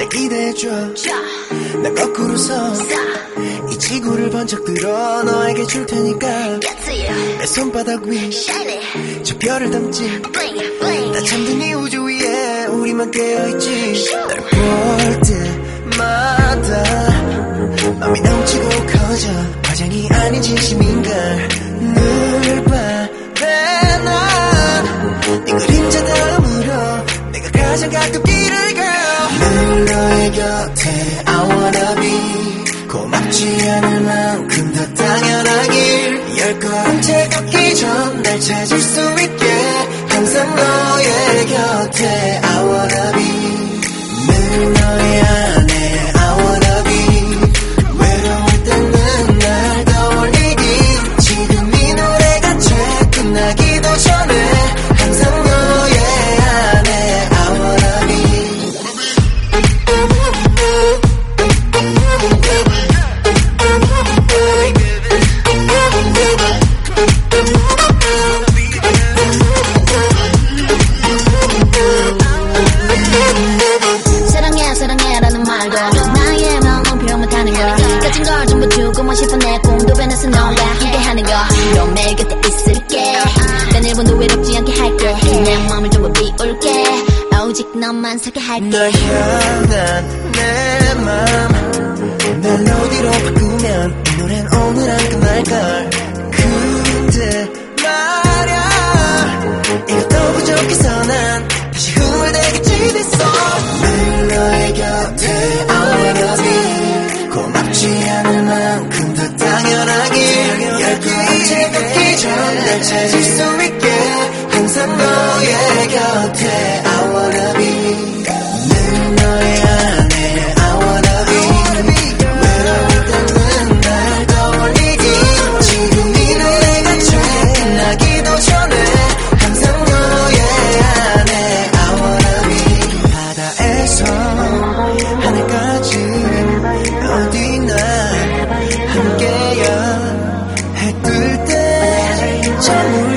해줘. 난 거꾸로서 이 지구를 번쩍 들어 너에게 줄 테니까 내 손바닥 위 저 별을 담지. 나 잠든 이 우주 위에 우리만 깨어있지. 널볼 때마다 맘이 넘치고 커져. 과장이 아닌 진심인걸 늘 바래 난네 그림자 다음으로 내가 가장 가깝기를 가 늘 너의 곁에 I wanna be. 고맙지 않을 만큼 더 당연하길. 열 걸음째 걷기 전 날 찾을 수 있게 걸 가진 걸 전부 주고만 싶어 내 꿈도 변해서 너와 함께하는 걸너 매일 곁에 있을게. 단 1분도 외롭지 않게 할게. 그냥 마음을 전부 비울게. 오직 너만 살게 할게. 널 향한 내맘 멜로디로 바꾸면 이 노래는 오늘 안 끝날걸 날 찾을 수 있게 항상 너의 Hallelujah.